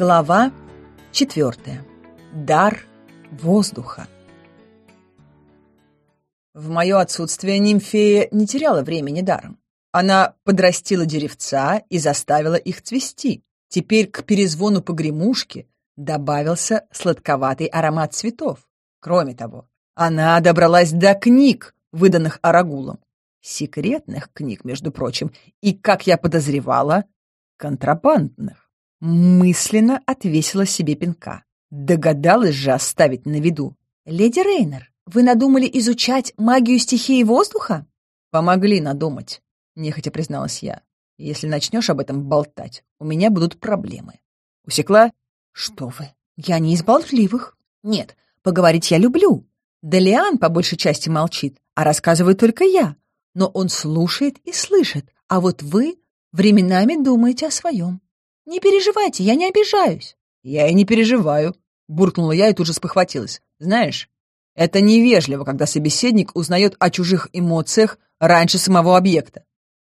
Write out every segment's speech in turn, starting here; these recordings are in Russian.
Глава 4. Дар воздуха. В мое отсутствие нимфея не теряла времени даром. Она подрастила деревца и заставила их цвести. Теперь к перезвону погремушки добавился сладковатый аромат цветов. Кроме того, она добралась до книг, выданных Арагулом. Секретных книг, между прочим, и, как я подозревала, контрабандных. Мысленно отвесила себе пинка. Догадалась же оставить на виду. «Леди Рейнер, вы надумали изучать магию стихии воздуха?» «Помогли надумать», — нехотя призналась я. «Если начнешь об этом болтать, у меня будут проблемы». «Усекла?» «Что вы? Я не из болтливых. Нет, поговорить я люблю. Делиан по большей части молчит, а рассказываю только я. Но он слушает и слышит, а вот вы временами думаете о своем. Не переживайте, я не обижаюсь. Я и не переживаю, буркнула я и тут же спохватилась. Знаешь, это невежливо, когда собеседник узнает о чужих эмоциях раньше самого объекта.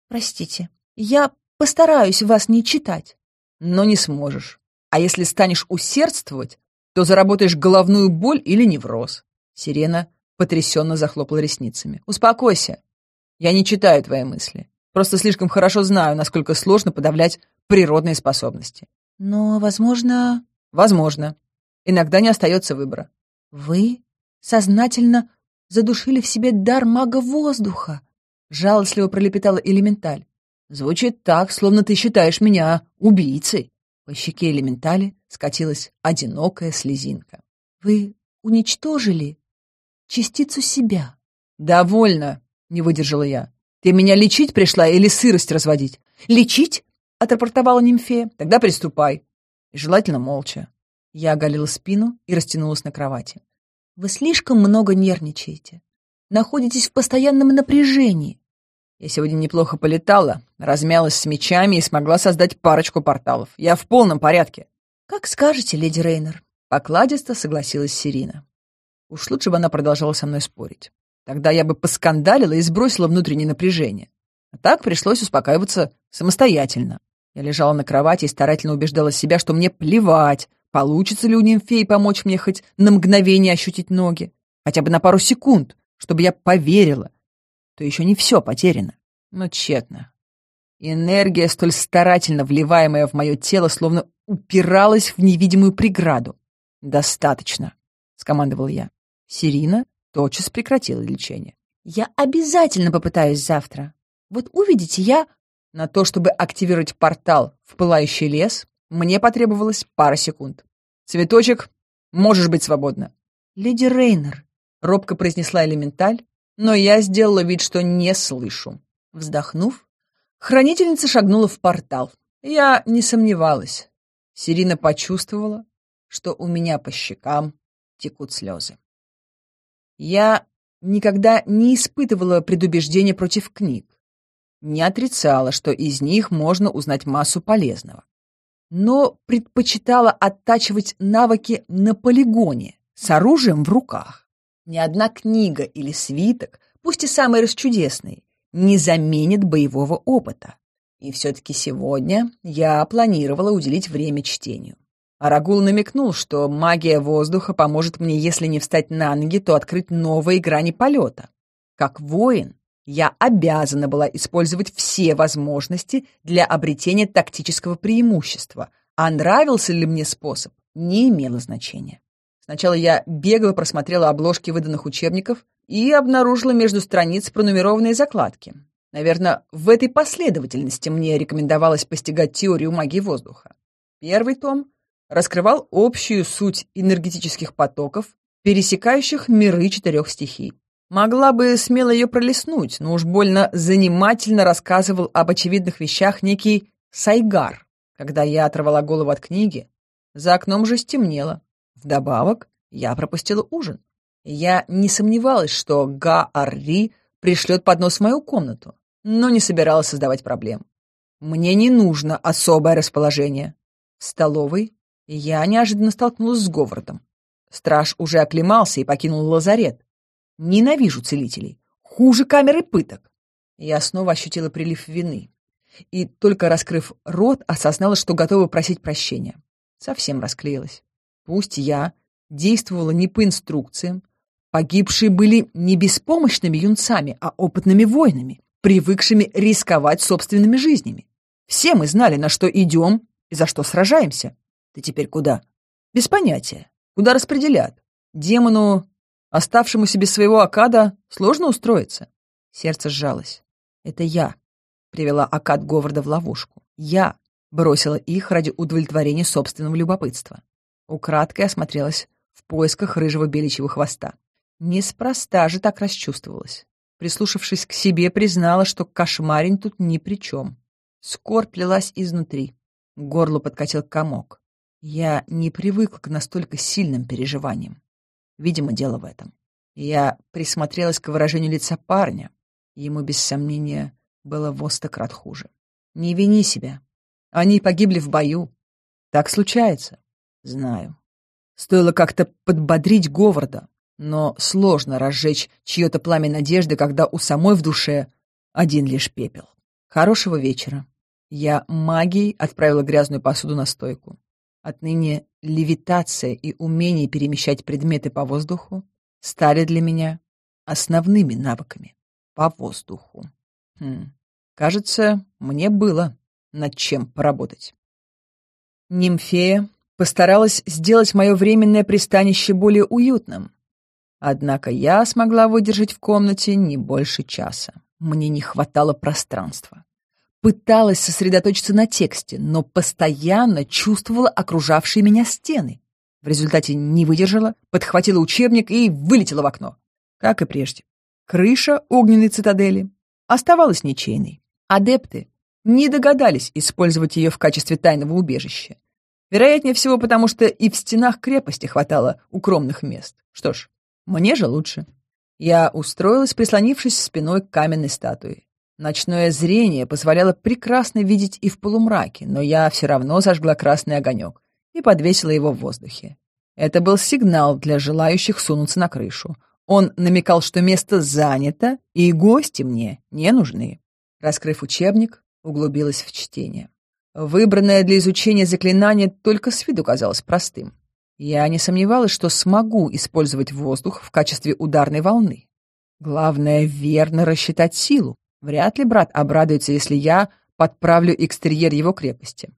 Простите, я постараюсь вас не читать. Но не сможешь. А если станешь усердствовать, то заработаешь головную боль или невроз. Сирена потрясенно захлопала ресницами. Успокойся. Я не читаю твои мысли. Просто слишком хорошо знаю, насколько сложно подавлять природные способности. Но, возможно... Возможно. Иногда не остается выбора. Вы сознательно задушили в себе дар мага воздуха, жалостливо пролепетала элементаль. Звучит так, словно ты считаешь меня убийцей. По щеке элементали скатилась одинокая слезинка. Вы уничтожили частицу себя. Довольно, не выдержала я. Ты меня лечить пришла или сырость разводить? Лечить? Отрапортовала нимфея. Тогда приступай. Желательно молча. Я оголила спину и растянулась на кровати. Вы слишком много нервничаете. Находитесь в постоянном напряжении. Я сегодня неплохо полетала, размялась с мечами и смогла создать парочку порталов. Я в полном порядке. Как скажете, леди Рейнер. Покладисто согласилась Сирина. Уж лучше бы она продолжала со мной спорить. Тогда я бы поскандалила и сбросила внутреннее напряжение. А так пришлось успокаиваться самостоятельно. Я лежала на кровати и старательно убеждала себя, что мне плевать, получится ли у нимфей помочь мне хоть на мгновение ощутить ноги, хотя бы на пару секунд, чтобы я поверила, то еще не все потеряно. Но тщетно. Энергия, столь старательно вливаемая в мое тело, словно упиралась в невидимую преграду. «Достаточно», — скомандовал я. Сирина тотчас прекратила лечение. «Я обязательно попытаюсь завтра. Вот увидите, я...» На то, чтобы активировать портал в пылающий лес, мне потребовалось пара секунд. «Цветочек, можешь быть свободна». «Леди Рейнер», — робко произнесла элементаль, но я сделала вид, что не слышу. Вздохнув, хранительница шагнула в портал. Я не сомневалась. Сирина почувствовала, что у меня по щекам текут слезы. Я никогда не испытывала предубеждения против книг, не отрицала, что из них можно узнать массу полезного, но предпочитала оттачивать навыки на полигоне с оружием в руках. Ни одна книга или свиток, пусть и самый расчудесный, не заменит боевого опыта. И все-таки сегодня я планировала уделить время чтению. Арагул намекнул, что магия воздуха поможет мне, если не встать на ноги, то открыть новые грани полета. Как воин, я обязана была использовать все возможности для обретения тактического преимущества, а нравился ли мне способ, не имело значения. Сначала я бегло просмотрела обложки выданных учебников и обнаружила между страниц пронумерованные закладки. Наверное, в этой последовательности мне рекомендовалось постигать теорию магии воздуха. Первый том раскрывал общую суть энергетических потоков, пересекающих миры четырех стихий. Могла бы смело ее пролистнуть, но уж больно занимательно рассказывал об очевидных вещах некий Сайгар. Когда я оторвала голову от книги, за окном же стемнело. Вдобавок, я пропустила ужин. Я не сомневалась, что Га-Арри пришлет поднос в мою комнату, но не собиралась создавать проблем. Мне не нужно особое расположение. В столовой я неожиданно столкнулась с Говардом. Страж уже оклемался и покинул лазарет. Ненавижу целителей. Хуже камеры пыток. Я снова ощутила прилив вины. И, только раскрыв рот, осознала, что готова просить прощения. Совсем расклеилась. Пусть я действовала не по инструкциям. Погибшие были не беспомощными юнцами, а опытными воинами, привыкшими рисковать собственными жизнями. Все мы знали, на что идем и за что сражаемся. Ты теперь куда? Без понятия. Куда распределят? Демону, оставшемуся без своего Акада, сложно устроиться. Сердце сжалось. Это я привела Акад Говарда в ловушку. Я бросила их ради удовлетворения собственного любопытства. Украдкой осмотрелась в поисках рыжего беличьего хвоста. Неспроста же так расчувствовалась. Прислушавшись к себе, признала, что кошмарень тут ни при чем. Скорбь лилась изнутри. Горло подкатил комок. Я не привык к настолько сильным переживаниям. Видимо, дело в этом. Я присмотрелась к выражению лица парня. Ему, без сомнения, было во сто крат хуже. «Не вини себя. Они погибли в бою. Так случается?» «Знаю. Стоило как-то подбодрить Говарда, но сложно разжечь чье-то пламя надежды, когда у самой в душе один лишь пепел. Хорошего вечера. Я магией отправила грязную посуду на стойку. Отныне левитация и умение перемещать предметы по воздуху стали для меня основными навыками по воздуху. Хм. Кажется, мне было над чем поработать. Нимфея постаралась сделать мое временное пристанище более уютным. Однако я смогла выдержать в комнате не больше часа. Мне не хватало пространства пыталась сосредоточиться на тексте, но постоянно чувствовала окружавшие меня стены. В результате не выдержала, подхватила учебник и вылетела в окно. Как и прежде. Крыша огненной цитадели оставалась ничейной. Адепты не догадались использовать ее в качестве тайного убежища. Вероятнее всего, потому что и в стенах крепости хватало укромных мест. Что ж, мне же лучше. Я устроилась, прислонившись спиной к каменной статуе. Ночное зрение позволяло прекрасно видеть и в полумраке, но я все равно зажгла красный огонек и подвесила его в воздухе. Это был сигнал для желающих сунуться на крышу. Он намекал, что место занято, и гости мне не нужны. Раскрыв учебник, углубилась в чтение. Выбранное для изучения заклинание только с виду казалось простым. Я не сомневалась, что смогу использовать воздух в качестве ударной волны. Главное — верно рассчитать силу, Вряд ли брат обрадуется, если я подправлю экстерьер его крепости.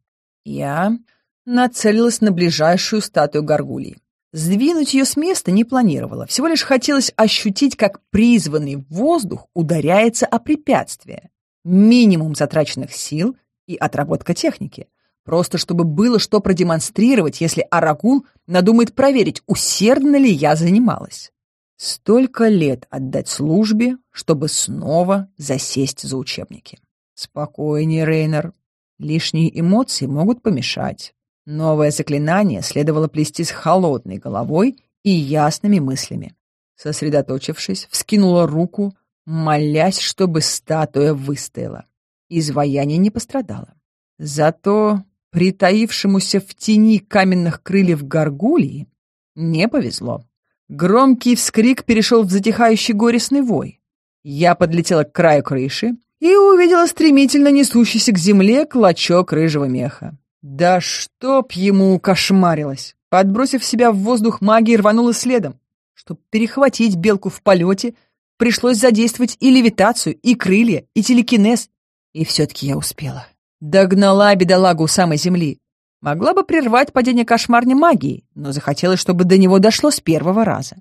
Я нацелилась на ближайшую статую горгульи. Сдвинуть ее с места не планировала, всего лишь хотелось ощутить, как призванный воздух ударяется о препятствие. Минимум затраченных сил и отработка техники. Просто чтобы было что продемонстрировать, если Арагул надумает проверить, усердно ли я занималась. Столько лет отдать службе, чтобы снова засесть за учебники. Спокойнее, Рейнер. Лишние эмоции могут помешать. Новое заклинание следовало плести с холодной головой и ясными мыслями. Сосредоточившись, вскинула руку, молясь, чтобы статуя выстояла. Изваяние не пострадало. Зато притаившемуся в тени каменных крыльев горгулии не повезло. Громкий вскрик перешел в затихающий горестный вой. Я подлетела к краю крыши и увидела стремительно несущийся к земле клочок рыжего меха. Да чтоб ему кошмарилось! Подбросив себя в воздух, магия рванула следом. Чтобы перехватить белку в полете, пришлось задействовать и левитацию, и крылья, и телекинез. И все-таки я успела. Догнала бедолагу у самой земли. Могла бы прервать падение кошмарной магии, но захотела, чтобы до него дошло с первого раза.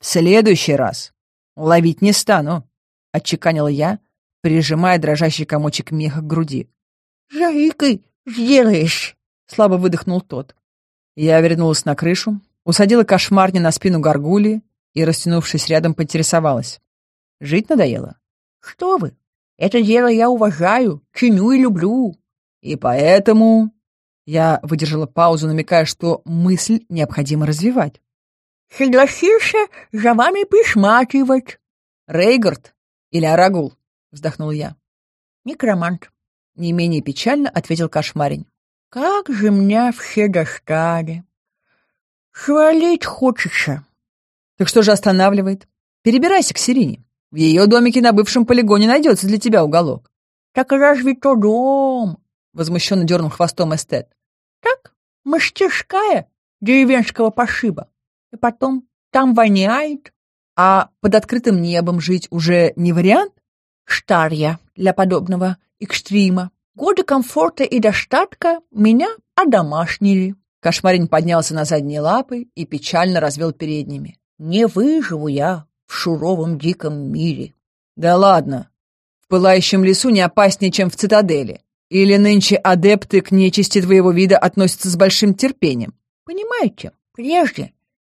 «В следующий раз ловить не стану», — отчеканила я, прижимая дрожащий комочек меха к груди. «Жаикой сделаешь», — слабо выдохнул тот. Я вернулась на крышу, усадила кошмарни на спину горгули и, растянувшись рядом, поинтересовалась. «Жить надоело?» «Что вы? Это дело я уважаю, чиню и люблю». «И поэтому...» Я выдержала паузу, намекая, что мысль необходимо развивать. «Согласился за вами присматривать». «Рейгард или Арагул?» — вздохнул я. «Некромант», — не менее печально ответил кошмарень. «Как же меня все достали! Хвалить хочется!» «Так что же останавливает? Перебирайся к Сирине. В ее домике на бывшем полигоне найдется для тебя уголок». «Так разве то дом?» — возмущенно дернул хвостом эстет. Так, мастерская деревенского пошиба. И потом там воняет. А под открытым небом жить уже не вариант? Штарья для подобного экстрима. Годы комфорта и достатка меня одомашнили. Кошмарин поднялся на задние лапы и печально развел передними. «Не выживу я в шуровом диком мире». «Да ладно! В пылающем лесу не опаснее, чем в цитадели. Или нынче адепты к нечисти твоего вида относятся с большим терпением? Понимаете, прежде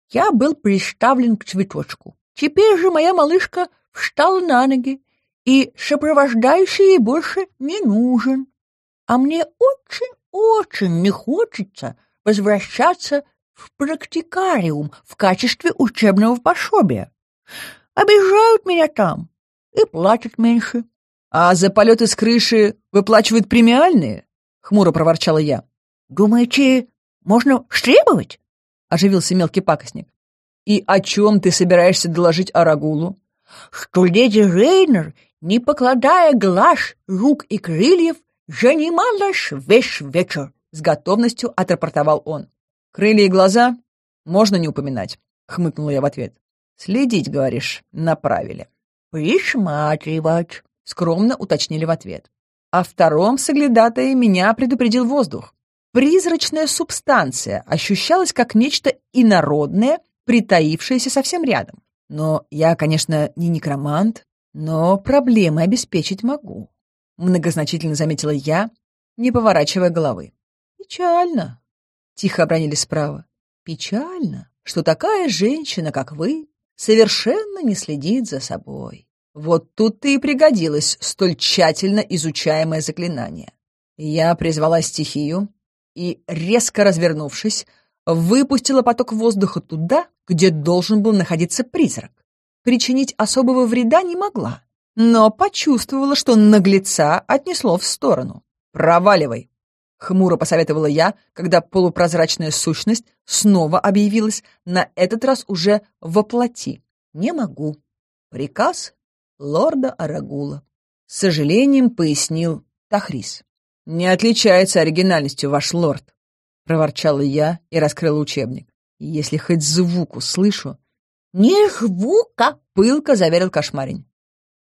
я был приставлен к цветочку. Теперь же моя малышка встала на ноги, и сопровождающий ей больше не нужен. А мне очень-очень не хочется возвращаться в практикариум в качестве учебного пособия. Обижают меня там и платят меньше. А за полеты с крыши выплачивают премиальные? Хмуро проворчала я. Думаете, можно штребовать? Оживился мелкий пакостник. И о чем ты собираешься доложить Арагулу? Что леди Рейнер, не покладая глаз, рук и крыльев, занималась весь вечер. С готовностью отрапортовал он. Крылья и глаза можно не упоминать, хмыкнула я в ответ. Следить, говоришь, направили. Присматривать, — скромно уточнили в ответ. О втором соглядатае меня предупредил воздух. Призрачная субстанция ощущалась как нечто инородное, притаившееся совсем рядом. Но я, конечно, не некромант, но проблемы обеспечить могу. Многозначительно заметила я, не поворачивая головы. Печально, тихо обронили справа. Печально, что такая женщина, как вы, совершенно не следит за собой. Вот тут-то и пригодилось столь тщательно изучаемое заклинание. Я призвала стихию и, резко развернувшись, выпустила поток воздуха туда, где должен был находиться призрак. Причинить особого вреда не могла, но почувствовала, что наглеца отнесло в сторону. «Проваливай!» — хмуро посоветовала я, когда полупрозрачная сущность снова объявилась, на этот раз уже воплоти. «Не могу. Приказ лорда Арагула. С сожалением пояснил Тахрис. «Не отличается оригинальностью ваш лорд», — проворчала я и раскрыла учебник. «Если хоть звук услышу...» «Не звука!» — пылко заверил кошмарень.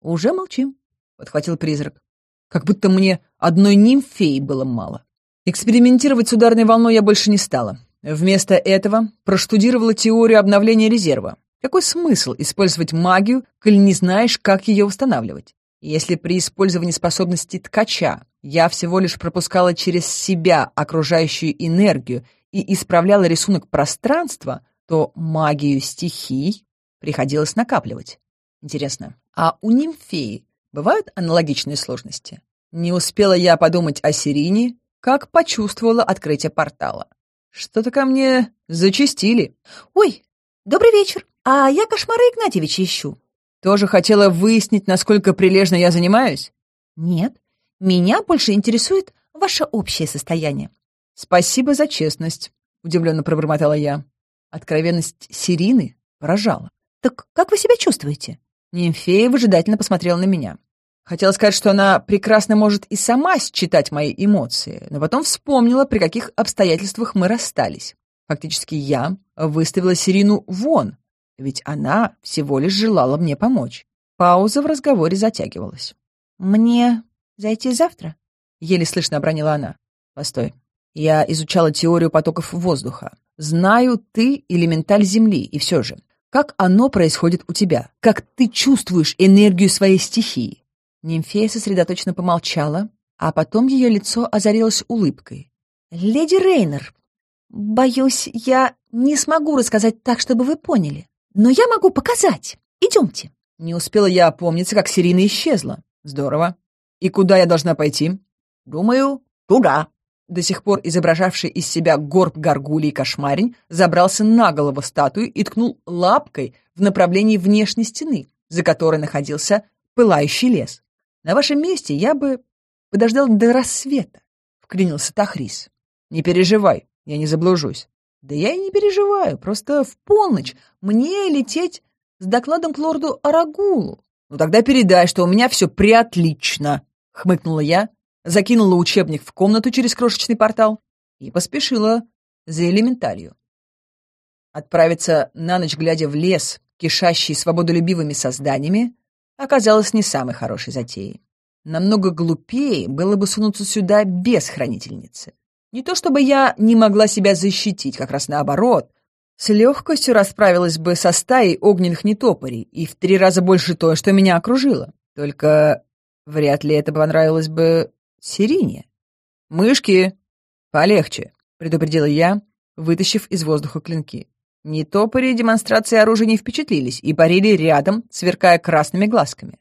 «Уже молчим», — подхватил призрак. «Как будто мне одной нимфеи было мало». Экспериментировать с ударной волной я больше не стала. Вместо этого проштудировала теорию обновления резерва. Какой смысл использовать магию, коль не знаешь, как ее восстанавливать? Если при использовании способности ткача я всего лишь пропускала через себя окружающую энергию и исправляла рисунок пространства, то магию стихий приходилось накапливать. Интересно, а у нимфеи бывают аналогичные сложности? Не успела я подумать о Сирине, как почувствовала открытие портала. Что-то ко мне зачистили. «Ой, добрый вечер!» А я кошмары Игнатьевича ищу. Тоже хотела выяснить, насколько прилежно я занимаюсь? Нет. Меня больше интересует ваше общее состояние. Спасибо за честность, удивленно пробормотала я. Откровенность Сирины поражала. Так как вы себя чувствуете? Нимфея выжидательно посмотрела на меня. Хотела сказать, что она прекрасно может и сама считать мои эмоции, но потом вспомнила, при каких обстоятельствах мы расстались. Фактически я выставила Сирину вон ведь она всего лишь желала мне помочь. Пауза в разговоре затягивалась. «Мне зайти завтра?» — еле слышно обронила она. «Постой. Я изучала теорию потоков воздуха. Знаю, ты — элементаль Земли, и все же. Как оно происходит у тебя? Как ты чувствуешь энергию своей стихии?» Нимфея сосредоточенно помолчала, а потом ее лицо озарилось улыбкой. «Леди Рейнер, боюсь, я не смогу рассказать так, чтобы вы поняли. Но я могу показать. Идемте. Не успела я опомниться, как Сирина исчезла. Здорово. И куда я должна пойти? Думаю, туда. До сих пор изображавший из себя горб горгулий кошмарень забрался на голову статуи и ткнул лапкой в направлении внешней стены, за которой находился пылающий лес. На вашем месте я бы подождал до рассвета, — вклинился Тахрис. Не переживай, я не заблужусь. Да я и не переживаю, просто в полночь мне лететь с докладом к лорду Арагулу. Ну тогда передай, что у меня все приотлично, хмыкнула я, закинула учебник в комнату через крошечный портал и поспешила за элементарию. Отправиться на ночь, глядя в лес, кишащий свободолюбивыми созданиями, оказалось не самой хорошей затеей. Намного глупее было бы сунуться сюда без хранительницы. Не то чтобы я не могла себя защитить, как раз наоборот. С легкостью расправилась бы со стаей огненных нетопорей и в три раза больше той, что меня окружило. Только вряд ли это понравилось бы Сирине. «Мышки, полегче», — предупредила я, вытащив из воздуха клинки. Нетопыри демонстрации оружия не впечатлились и парили рядом, сверкая красными глазками.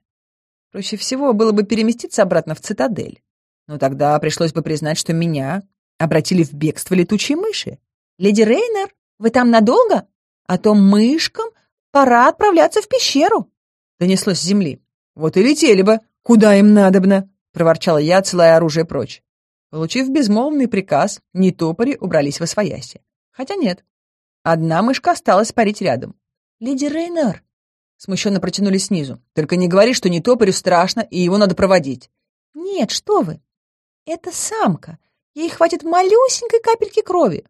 Проще всего было бы переместиться обратно в цитадель. Но тогда пришлось бы признать, что меня обратили в бегство летучие мыши. «Леди Рейнер, вы там надолго? А то мышкам пора отправляться в пещеру!» Донеслось с земли. «Вот и летели бы! Куда им надобно?» — проворчала я, целая оружие прочь. Получив безмолвный приказ, не топори, убрались во свояси. Хотя нет. Одна мышка осталась парить рядом. «Леди Рейнер!» Смущенно протянули снизу. «Только не говори, что не топорю страшно, и его надо проводить». «Нет, что вы! Это самка. Ей хватит малюсенькой капельки крови.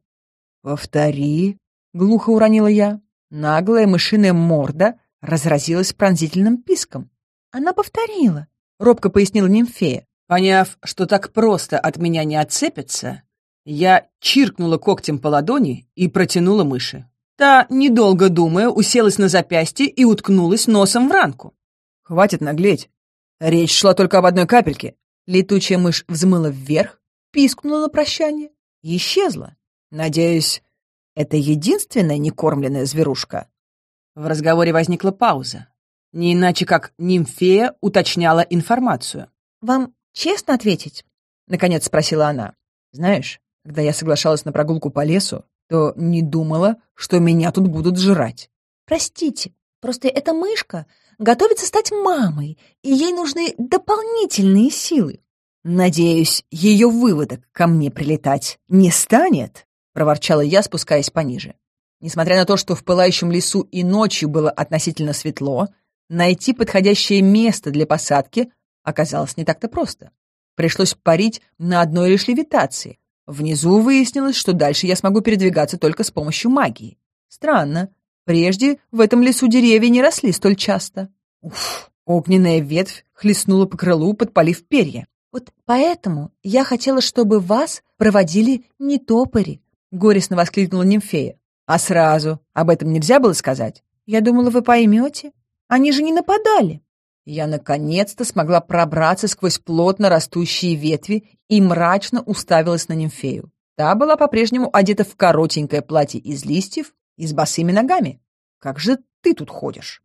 «Повтори», — глухо уронила я. Наглая мышиная морда разразилась пронзительным писком. «Она повторила», — робко пояснила нимфея. Поняв, что так просто от меня не отцепятся, я чиркнула когтем по ладони и протянула мыши. Та, недолго думая, уселась на запястье и уткнулась носом в ранку. «Хватит наглеть. Речь шла только об одной капельке». Летучая мышь взмыла вверх, пискнула на прощание и исчезла. Надеюсь, это единственная некормленная зверушка. В разговоре возникла пауза. Не иначе, как нимфея уточняла информацию. «Вам честно ответить?» — наконец спросила она. «Знаешь, когда я соглашалась на прогулку по лесу, то не думала, что меня тут будут жрать». «Простите, просто эта мышка готовится стать мамой, и ей нужны дополнительные силы. «Надеюсь, ее выводок ко мне прилетать не станет?» — проворчала я, спускаясь пониже. Несмотря на то, что в пылающем лесу и ночью было относительно светло, найти подходящее место для посадки оказалось не так-то просто. Пришлось парить на одной лишь левитации. Внизу выяснилось, что дальше я смогу передвигаться только с помощью магии. Странно. Прежде в этом лесу деревья не росли столь часто. Уф! Огненная ветвь хлестнула по крылу, подпалив перья. Вот поэтому я хотела, чтобы вас проводили не топори, горестно воскликнула Нимфея. А сразу? Об этом нельзя было сказать? Я думала, вы поймете. Они же не нападали. Я наконец-то смогла пробраться сквозь плотно растущие ветви и мрачно уставилась на Нимфею. Та была по-прежнему одета в коротенькое платье из листьев и с босыми ногами. Как же ты тут ходишь?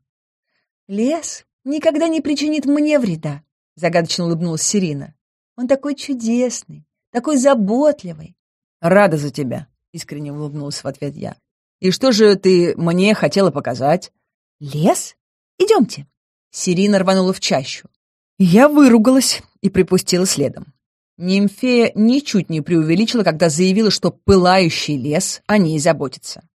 Лес никогда не причинит мне вреда, загадочно улыбнулась Сирина. Он такой чудесный, такой заботливый. Рада за тебя, искренне улыбнулась в ответ я. И что же ты мне хотела показать? Лес? Идемте. Сирина рванула в чащу. Я выругалась и припустила следом. Нимфея ничуть не преувеличила, когда заявила, что пылающий лес о ней заботится.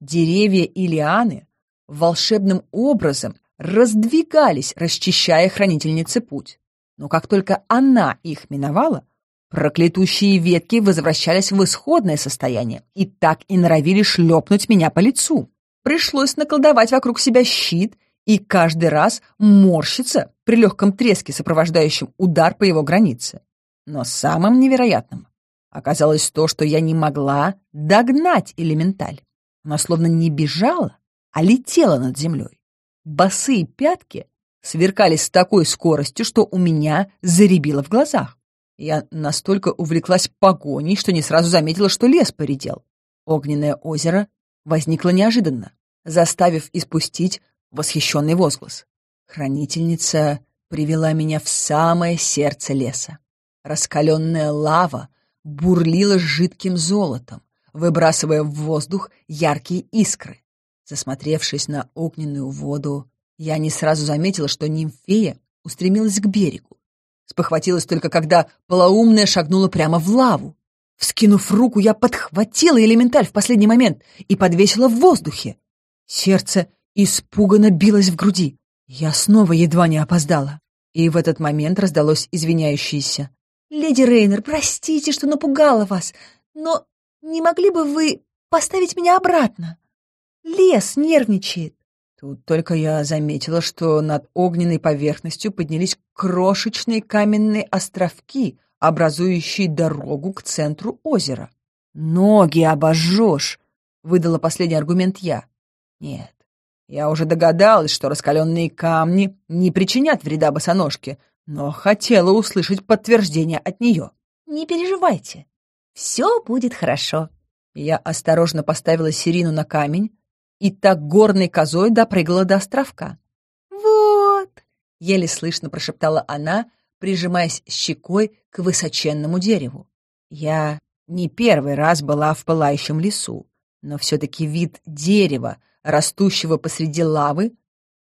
Деревья и лианы волшебным образом раздвигались, расчищая хранительнице путь. Но как только она их миновала, проклятущие ветки возвращались в исходное состояние и так и норовили шлепнуть меня по лицу. Пришлось наколдовать вокруг себя щит и каждый раз морщиться при легком треске, сопровождающем удар по его границе. Но самым невероятным оказалось то, что я не могла догнать элементаль. Она словно не бежала, а летела над землей. Босые пятки сверкали с такой скоростью, что у меня заребило в глазах. Я настолько увлеклась погоней, что не сразу заметила, что лес поредел. Огненное озеро возникло неожиданно, заставив испустить восхищенный возглас. Хранительница привела меня в самое сердце леса. Раскаленная лава бурлила жидким золотом, выбрасывая в воздух яркие искры. Засмотревшись на огненную воду, я не сразу заметила, что нимфея устремилась к берегу. Спохватилась только, когда полоумная шагнула прямо в лаву. Вскинув руку, я подхватила элементаль в последний момент и подвесила в воздухе. Сердце испуганно билось в груди. Я снова едва не опоздала. И в этот момент раздалось извиняющееся. «Леди Рейнер, простите, что напугала вас, но не могли бы вы поставить меня обратно? Лес нервничает». Тут только я заметила, что над огненной поверхностью поднялись крошечные каменные островки, образующие дорогу к центру озера. «Ноги обожжешь!» — выдала последний аргумент я. «Нет, я уже догадалась, что раскаленные камни не причинят вреда босоножке, но хотела услышать подтверждение от нее». «Не переживайте, все будет хорошо». Я осторожно поставила Сирину на камень, и так горной козой допрыгала до островка. «Вот!» — еле слышно прошептала она, прижимаясь щекой к высоченному дереву. «Я не первый раз была в пылающем лесу, но все-таки вид дерева, растущего посреди лавы,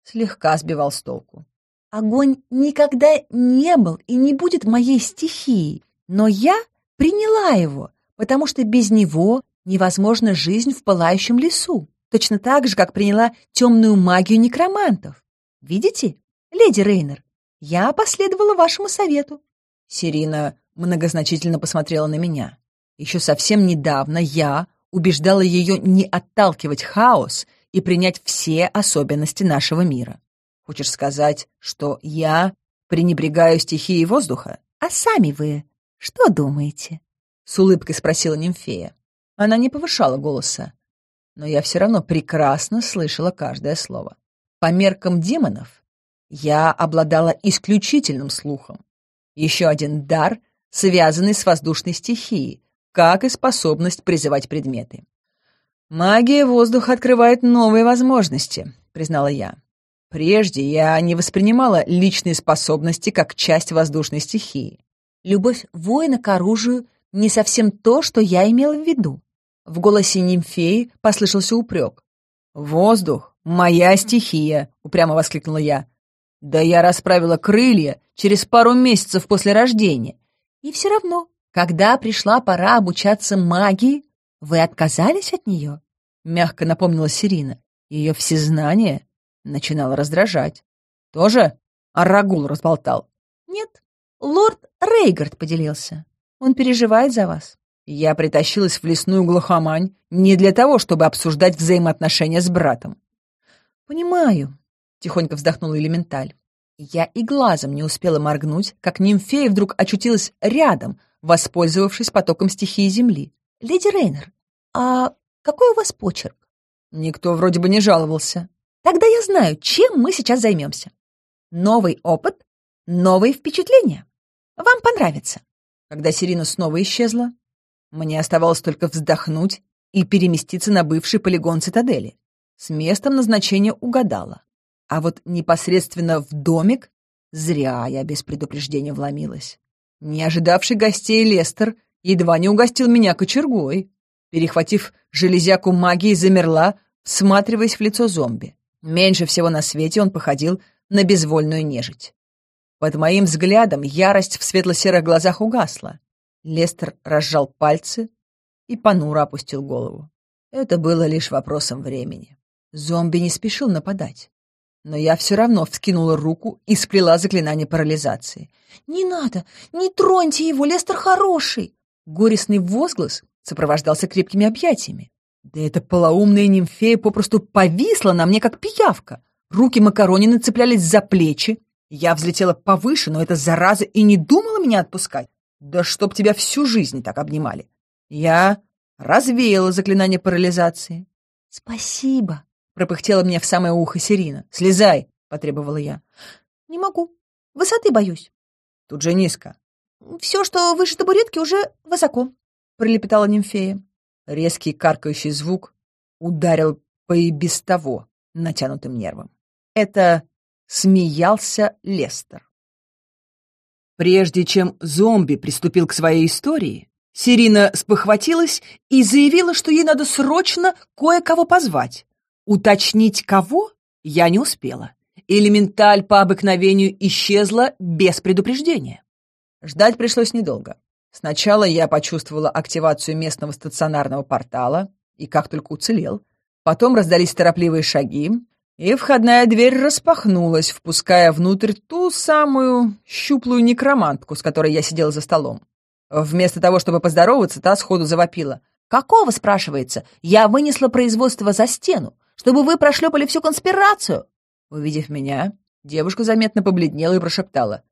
слегка сбивал с толку. Огонь никогда не был и не будет моей стихией, но я приняла его, потому что без него невозможна жизнь в пылающем лесу точно так же, как приняла темную магию некромантов. Видите, леди Рейнер, я последовала вашему совету. Сирина многозначительно посмотрела на меня. Еще совсем недавно я убеждала ее не отталкивать хаос и принять все особенности нашего мира. Хочешь сказать, что я пренебрегаю стихией воздуха? А сами вы что думаете? С улыбкой спросила нимфея. Она не повышала голоса, но я все равно прекрасно слышала каждое слово. По меркам демонов я обладала исключительным слухом. Еще один дар, связанный с воздушной стихией, как и способность призывать предметы. «Магия воздуха открывает новые возможности», — признала я. «Прежде я не воспринимала личные способности как часть воздушной стихии». Любовь воина к оружию — не совсем то, что я имела в виду. В голосе нимфеи послышался упрек. «Воздух — моя стихия!» — упрямо воскликнула я. «Да я расправила крылья через пару месяцев после рождения. И все равно, когда пришла пора обучаться магии, вы отказались от нее?» — мягко напомнила Сирина. Ее всезнание начинало раздражать. «Тоже Арагул разболтал?» «Нет, лорд Рейгард поделился. Он переживает за вас». Я притащилась в лесную глухомань не для того, чтобы обсуждать взаимоотношения с братом. «Понимаю», — тихонько вздохнула элементаль. Я и глазом не успела моргнуть, как нимфея вдруг очутилась рядом, воспользовавшись потоком стихии земли. «Леди Рейнер, а какой у вас почерк?» Никто вроде бы не жаловался. «Тогда я знаю, чем мы сейчас займемся. Новый опыт, новые впечатления. Вам понравится». Когда Сирина снова исчезла, мне оставалось только вздохнуть и переместиться на бывший полигон цитадели. С местом назначения угадала. А вот непосредственно в домик зря я без предупреждения вломилась. Не ожидавший гостей Лестер едва не угостил меня кочергой. Перехватив железяку магии, замерла, всматриваясь в лицо зомби. Меньше всего на свете он походил на безвольную нежить. Под моим взглядом ярость в светло-серых глазах угасла. Лестер разжал пальцы и понуро опустил голову. Это было лишь вопросом времени. Зомби не спешил нападать. Но я все равно вскинула руку и сплела заклинание парализации. «Не надо! Не троньте его! Лестер хороший!» Горестный возглас сопровождался крепкими объятиями. Да эта полоумная нимфея попросту повисла на мне, как пиявка. Руки Макаронины цеплялись за плечи. Я взлетела повыше, но эта зараза и не думала меня отпускать. Да чтоб тебя всю жизнь так обнимали. Я развеяла заклинание парализации. Спасибо, пропыхтела мне в самое ухо Сирина. Слезай, потребовала я. Не могу. Высоты боюсь. Тут же низко. Все, что выше табуретки, уже высоко, пролепетала нимфея. Резкий каркающий звук ударил по и без того натянутым нервам. Это смеялся Лестер. Прежде чем зомби приступил к своей истории, Сирина спохватилась и заявила, что ей надо срочно кое-кого позвать. Уточнить кого я не успела. Элементаль по обыкновению исчезла без предупреждения. Ждать пришлось недолго. Сначала я почувствовала активацию местного стационарного портала и как только уцелел. Потом раздались торопливые шаги, и входная дверь распахнулась, впуская внутрь ту самую щуплую некромантку, с которой я сидел за столом. Вместо того, чтобы поздороваться, та сходу завопила. «Какого, спрашивается, я вынесла производство за стену, чтобы вы прошлепали всю конспирацию?» Увидев меня, девушка заметно побледнела и прошептала.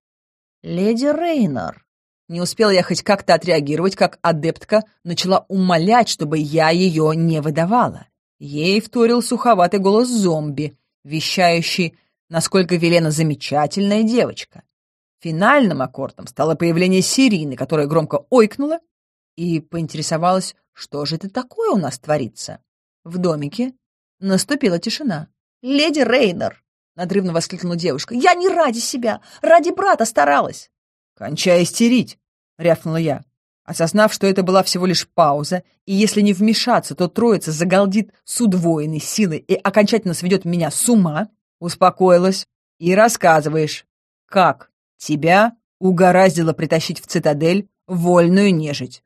«Леди Рейнор». Не успел я хоть как-то отреагировать, как адептка начала умолять, чтобы я ее не выдавала. Ей вторил суховатый голос зомби, вещающий, насколько Велена замечательная девочка. Финальным аккордом стало появление Сирины, которая громко ойкнула и поинтересовалась, что же это такое у нас творится. В домике наступила тишина. «Леди Рейнер!» — надрывно воскликнула девушка. «Я не ради себя, ради брата старалась!» «Кончай истерить!» — рявкнула я. Осознав, что это была всего лишь пауза, и если не вмешаться, то троица загалдит с удвоенной силой и окончательно сведет меня с ума, успокоилась и рассказываешь, как тебя угораздило притащить в цитадель вольную нежить.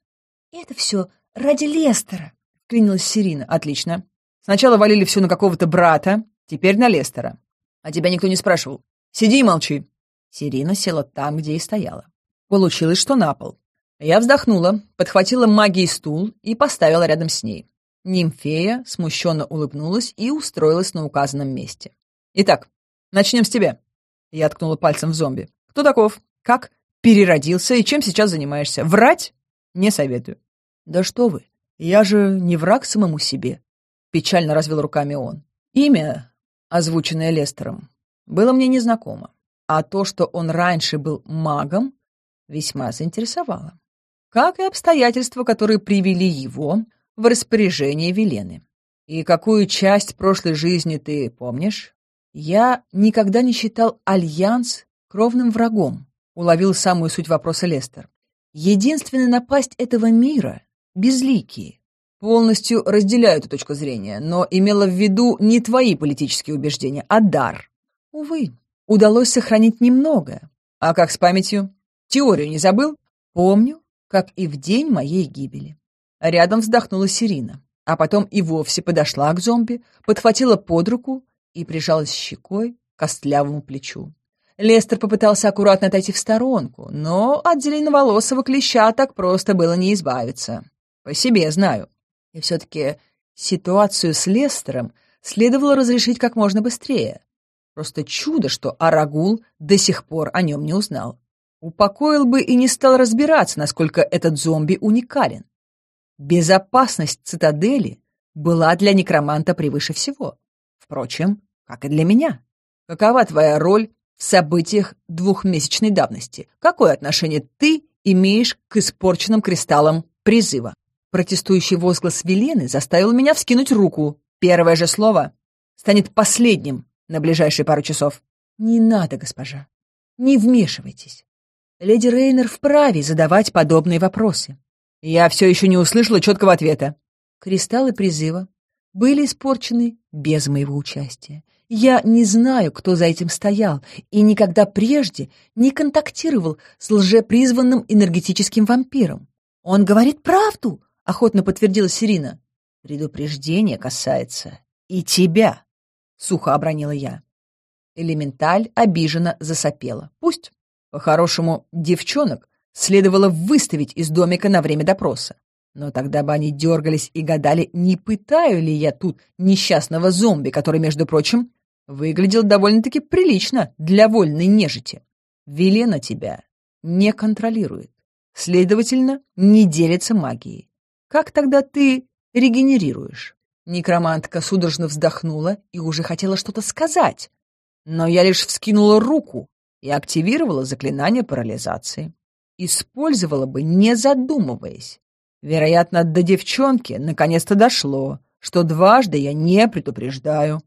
«Это все ради Лестера», — клянилась Сирина. «Отлично. Сначала валили все на какого-то брата, теперь на Лестера. А тебя никто не спрашивал. Сиди и молчи». Сирина села там, где и стояла. Получилось, что на пол. Я вздохнула, подхватила магией стул и поставила рядом с ней. Нимфея смущенно улыбнулась и устроилась на указанном месте. «Итак, начнем с тебя». Я ткнула пальцем в зомби. «Кто таков? Как? Переродился? И чем сейчас занимаешься? Врать? Не советую». «Да что вы, я же не враг самому себе», — печально развел руками он. «Имя, озвученное Лестером, было мне незнакомо, а то, что он раньше был магом, весьма заинтересовало как и обстоятельства, которые привели его в распоряжение Велены. И какую часть прошлой жизни ты помнишь? Я никогда не считал Альянс кровным врагом, уловил самую суть вопроса Лестер. Единственная напасть этого мира — безликие. Полностью разделяю эту точку зрения, но имела в виду не твои политические убеждения, а дар. Увы, удалось сохранить немного. А как с памятью? Теорию не забыл? Помню, как и в день моей гибели. Рядом вздохнула Сирина, а потом и вовсе подошла к зомби, подхватила под руку и прижалась щекой к костлявому плечу. Лестер попытался аккуратно отойти в сторонку, но от зеленоволосого клеща так просто было не избавиться. По себе знаю. И все-таки ситуацию с Лестером следовало разрешить как можно быстрее. Просто чудо, что Арагул до сих пор о нем не узнал. Упокоил бы и не стал разбираться, насколько этот зомби уникален. Безопасность цитадели была для некроманта превыше всего. Впрочем, как и для меня. Какова твоя роль в событиях двухмесячной давности? Какое отношение ты имеешь к испорченным кристаллам призыва? Протестующий возглас Велены заставил меня вскинуть руку. Первое же слово станет последним на ближайшие пару часов. Не надо, госпожа. Не вмешивайтесь. Леди Рейнер вправе задавать подобные вопросы. Я все еще не услышала четкого ответа. Кристаллы призыва были испорчены без моего участия. Я не знаю, кто за этим стоял, и никогда прежде не контактировал с лжепризванным энергетическим вампиром. «Он говорит правду!» — охотно подтвердила Сирина. «Предупреждение касается и тебя», — сухо обронила я. Элементаль обиженно засопела. «Пусть. По-хорошему, девчонок следовало выставить из домика на время допроса. Но тогда бы они дергались и гадали, не пытаю ли я тут несчастного зомби, который, между прочим, выглядел довольно-таки прилично для вольной нежити. Велена тебя не контролирует, следовательно, не делится магией. Как тогда ты регенерируешь? Некромантка судорожно вздохнула и уже хотела что-то сказать, но я лишь вскинула руку, и активировала заклинание парализации. Использовала бы, не задумываясь. Вероятно, до девчонки наконец-то дошло, что дважды я не предупреждаю.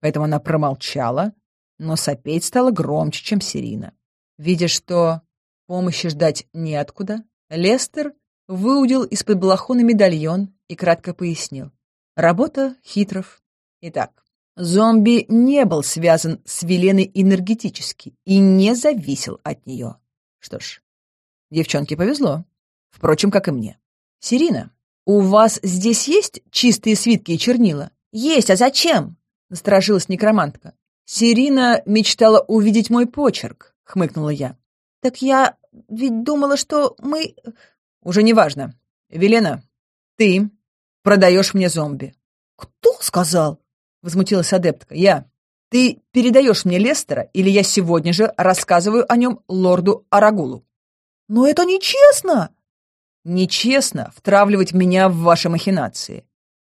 Поэтому она промолчала, но сопеть стала громче, чем Сирина. Видя, что помощи ждать неоткуда, Лестер выудил из-под балахона медальон и кратко пояснил. Работа хитров. Итак, Зомби не был связан с Веленой энергетически и не зависел от нее. Что ж, девчонке повезло. Впрочем, как и мне. «Сирина, у вас здесь есть чистые свитки и чернила?» «Есть, а зачем?» — насторожилась некромантка. «Сирина мечтала увидеть мой почерк», — хмыкнула я. «Так я ведь думала, что мы...» «Уже неважно. Велена, ты продаешь мне зомби». «Кто сказал?» возмутилась адептка. «Я. Ты передаешь мне Лестера, или я сегодня же рассказываю о нем лорду Арагулу?» «Но это нечестно!» «Нечестно втравливать меня в ваши махинации».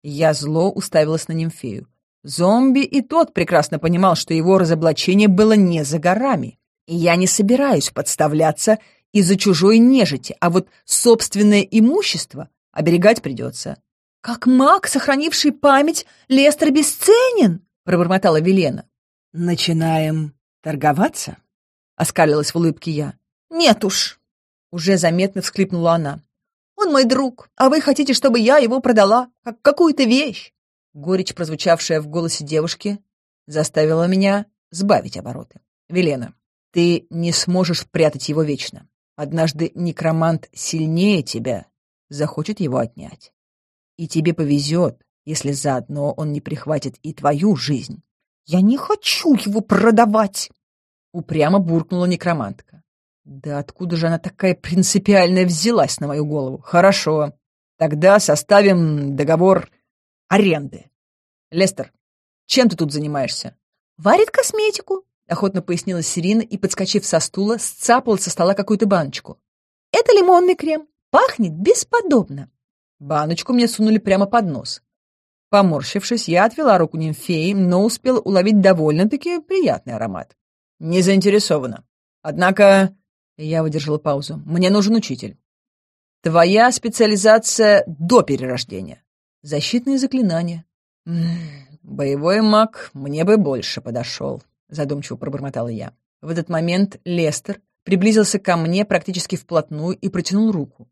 Я зло уставилась на Нимфею. Зомби и тот прекрасно понимал, что его разоблачение было не за горами. И я не собираюсь подставляться из-за чужой нежити, а вот собственное имущество оберегать придется. «Как маг, сохранивший память, Лестер бесценен!» — пробормотала Велена. «Начинаем торговаться?» — оскалилась в улыбке я. «Нет уж!» — уже заметно всхлипнула она. «Он мой друг, а вы хотите, чтобы я его продала, как какую-то вещь?» Горечь, прозвучавшая в голосе девушки, заставила меня сбавить обороты. «Велена, ты не сможешь прятать его вечно. Однажды некромант сильнее тебя захочет его отнять. И тебе повезет, если заодно он не прихватит и твою жизнь. Я не хочу его продавать! Упрямо буркнула некромантка. Да откуда же она такая принципиальная взялась на мою голову? Хорошо. Тогда составим договор аренды. Лестер, чем ты тут занимаешься? Варит косметику, охотно пояснила Сирина и, подскочив со стула, сцапала со стола какую-то баночку. Это лимонный крем. Пахнет бесподобно. Баночку мне сунули прямо под нос. Поморщившись, я отвела руку нимфеи, но успела уловить довольно-таки приятный аромат. «Не заинтересована. Однако...» Я выдержала паузу. «Мне нужен учитель. Твоя специализация до перерождения. Защитные заклинания». «Боевой маг мне бы больше подошел», — задумчиво пробормотала я. В этот момент Лестер приблизился ко мне практически вплотную и протянул руку.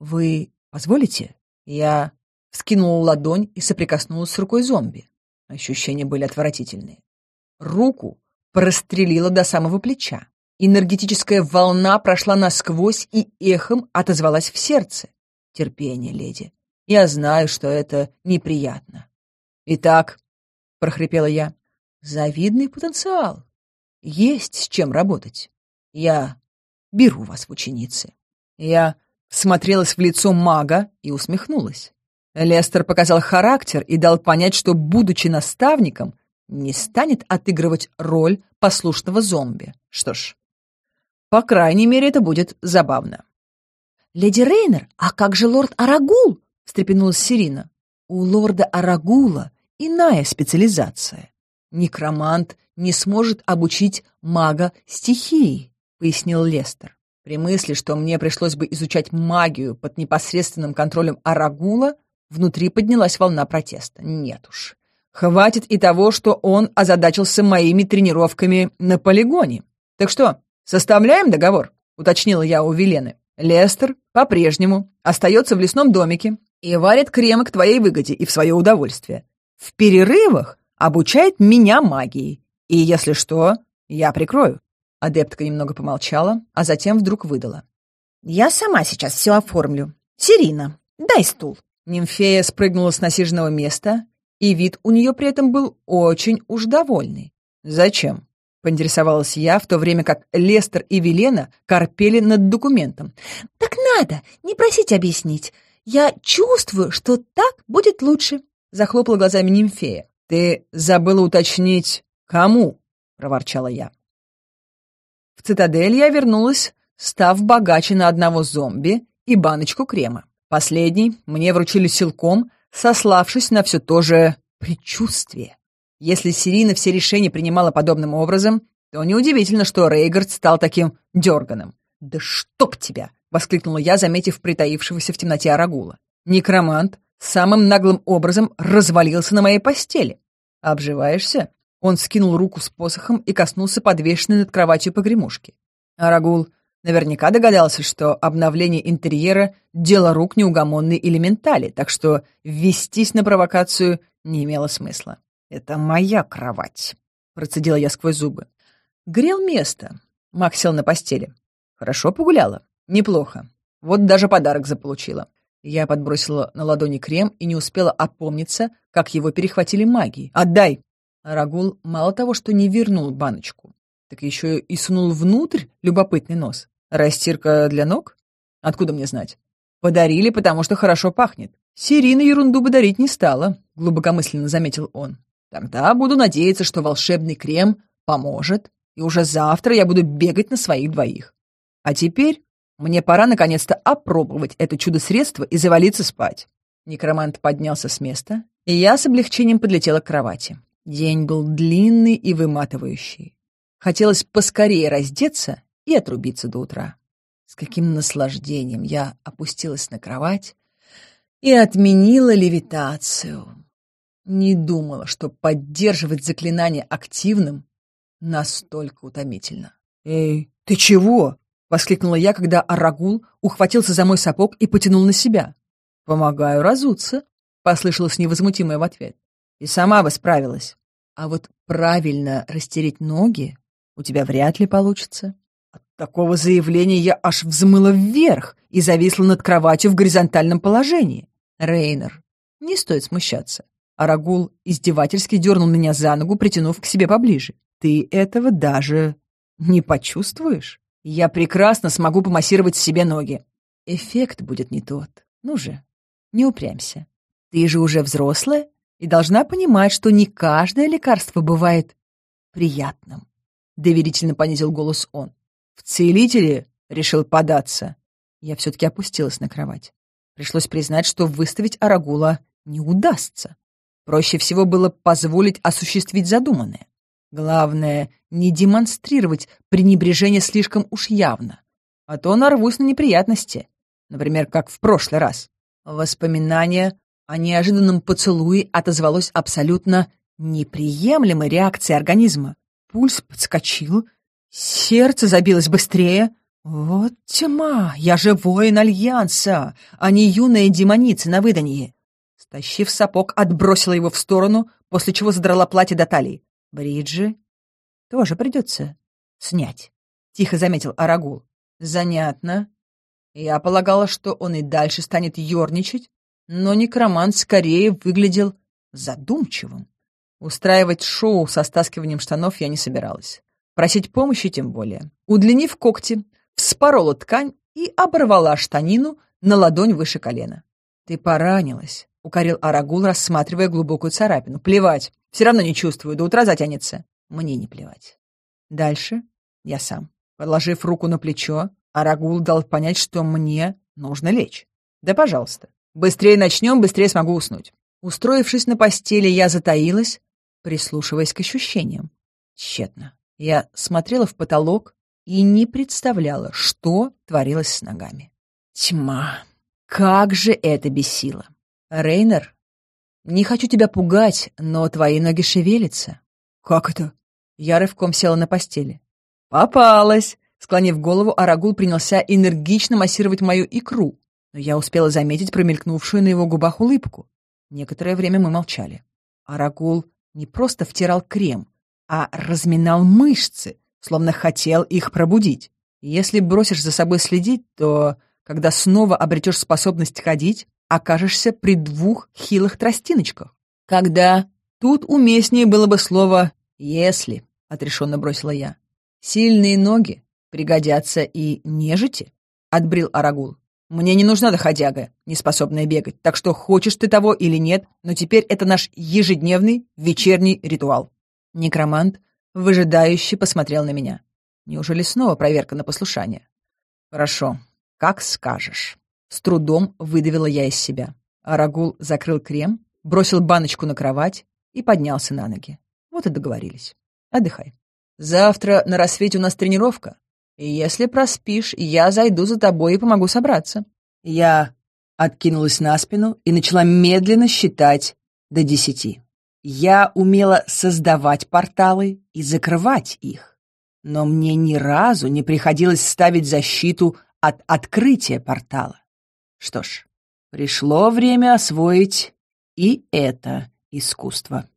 «Вы Позволите?» Я вскинул ладонь и соприкоснулась с рукой зомби. Ощущения были отвратительные. Руку прострелила до самого плеча. Энергетическая волна прошла насквозь и эхом отозвалась в сердце. «Терпение, леди. Я знаю, что это неприятно». «Итак», — прохрипела я, — «завидный потенциал. Есть с чем работать. Я беру вас в ученицы. Я смотрелась в лицо мага и усмехнулась. Лестер показал характер и дал понять, что, будучи наставником, не станет отыгрывать роль послушного зомби. Что ж, по крайней мере, это будет забавно. «Леди Рейнер, а как же лорд Арагул?» — встрепенулась Сирина. «У лорда Арагула иная специализация. Некромант не сможет обучить мага стихии», — пояснил Лестер. При мысли, что мне пришлось бы изучать магию под непосредственным контролем Арагула, внутри поднялась волна протеста. Нет уж. Хватит и того, что он озадачился моими тренировками на полигоне. Так что, составляем договор? Уточнила я у Велены. Лестер по-прежнему остается в лесном домике и варит кремы к твоей выгоде и в свое удовольствие. В перерывах обучает меня магии. И если что, я прикрою. Адептка немного помолчала, а затем вдруг выдала. «Я сама сейчас все оформлю. Сирина, дай стул». Нимфея спрыгнула с насиженного места, и вид у нее при этом был очень уж довольный. «Зачем?» — поинтересовалась я, в то время как Лестер и Велена корпели над документом. «Так надо, не просить объяснить. Я чувствую, что так будет лучше», — захлопала глазами Нимфея. «Ты забыла уточнить, кому?» — проворчала я цитадель я вернулась, став богаче на одного зомби и баночку крема. Последний мне вручили силком, сославшись на все то же предчувствие. Если Сирина все решения принимала подобным образом, то неудивительно, что Рейгард стал таким дерганым. «Да чтоб тебя!» — воскликнула я, заметив притаившегося в темноте Арагула. Некромант самым наглым образом развалился на моей постели. «Обживаешься?» Он скинул руку с посохом и коснулся подвешенной над кроватью погремушки. Арагул наверняка догадался, что обновление интерьера — дело рук неугомонной элементали, так что ввестись на провокацию не имело смысла. «Это моя кровать», — процедила я сквозь зубы. «Грел место», — Мак сел на постели. «Хорошо погуляла. Неплохо. Вот даже подарок заполучила». Я подбросила на ладони крем и не успела опомниться, как его перехватили маги. «Отдай!» Рагул мало того, что не вернул баночку, так еще и сунул внутрь любопытный нос. Растирка для ног? Откуда мне знать? Подарили, потому что хорошо пахнет. Сирина ерунду бы дарить не стала, глубокомысленно заметил он. Тогда буду надеяться, что волшебный крем поможет, и уже завтра я буду бегать на своих двоих. А теперь мне пора наконец-то опробовать это чудо-средство и завалиться спать. Некромант поднялся с места, и я с облегчением подлетела к кровати. День был длинный и выматывающий. Хотелось поскорее раздеться и отрубиться до утра. С каким наслаждением я опустилась на кровать и отменила левитацию. Не думала, что поддерживать заклинание активным настолько утомительно. «Эй, ты чего?» — воскликнула я, когда Арагул ухватился за мой сапог и потянул на себя. «Помогаю разуться», — послышалось невозмутимое в ответ и сама бы справилась. А вот правильно растереть ноги у тебя вряд ли получится. От такого заявления я аж взмыла вверх и зависла над кроватью в горизонтальном положении. Рейнер, не стоит смущаться. Арагул издевательски дернул меня за ногу, притянув к себе поближе. Ты этого даже не почувствуешь? Я прекрасно смогу помассировать себе ноги. Эффект будет не тот. Ну же, не упрямься. Ты же уже взрослая и должна понимать, что не каждое лекарство бывает приятным. Доверительно понизил голос он. В целители решил податься. Я все-таки опустилась на кровать. Пришлось признать, что выставить Арагула не удастся. Проще всего было позволить осуществить задуманное. Главное, не демонстрировать пренебрежение слишком уж явно, а то нарвусь на неприятности, например, как в прошлый раз. Воспоминания о неожиданном поцелуе отозвалось абсолютно неприемлемой реакцией организма. Пульс подскочил, сердце забилось быстрее. «Вот тьма! Я же воин Альянса, а не юная демоница на выданье!» Стащив сапог, отбросила его в сторону, после чего задрала платье до талии. «Бриджи тоже придется снять», — тихо заметил Арагул. «Занятно. Я полагала, что он и дальше станет ерничать, но некромант скорее выглядел задумчивым. Устраивать шоу со стаскиванием штанов я не собиралась. Просить помощи тем более. Удлинив когти, вспорола ткань и оборвала штанину на ладонь выше колена. «Ты поранилась», — укорил Арагул, рассматривая глубокую царапину. «Плевать. Все равно не чувствую. До утра затянется». «Мне не плевать». Дальше я сам. Положив руку на плечо, Арагул дал понять, что мне нужно лечь. «Да, пожалуйста». Быстрее начнем, быстрее смогу уснуть. Устроившись на постели, я затаилась, прислушиваясь к ощущениям. Тщетно. Я смотрела в потолок и не представляла, что творилось с ногами. Тьма. Как же это бесило. Рейнер, не хочу тебя пугать, но твои ноги шевелятся. Как это? Я рывком села на постели. Попалась. Склонив голову, Арагул принялся энергично массировать мою икру, но я успела заметить промелькнувшую на его губах улыбку. Некоторое время мы молчали. Оракул не просто втирал крем, а разминал мышцы, словно хотел их пробудить. И если бросишь за собой следить, то, когда снова обретешь способность ходить, окажешься при двух хилых тростиночках. Когда тут уместнее было бы слово «если», — отрешенно бросила я. «Сильные ноги пригодятся и нежити», — отбрил Арагул. Мне не нужна доходяга, неспособная бегать, так что хочешь ты того или нет, но теперь это наш ежедневный вечерний ритуал». Некромант выжидающе посмотрел на меня. Неужели снова проверка на послушание? «Хорошо, как скажешь». С трудом выдавила я из себя. Арагул закрыл крем, бросил баночку на кровать и поднялся на ноги. Вот и договорились. Отдыхай. Завтра на рассвете у нас тренировка. Если проспишь, я зайду за тобой и помогу собраться». Я откинулась на спину и начала медленно считать до десяти. Я умела создавать порталы и закрывать их, но мне ни разу не приходилось ставить защиту от открытия портала. Что ж, пришло время освоить и это искусство.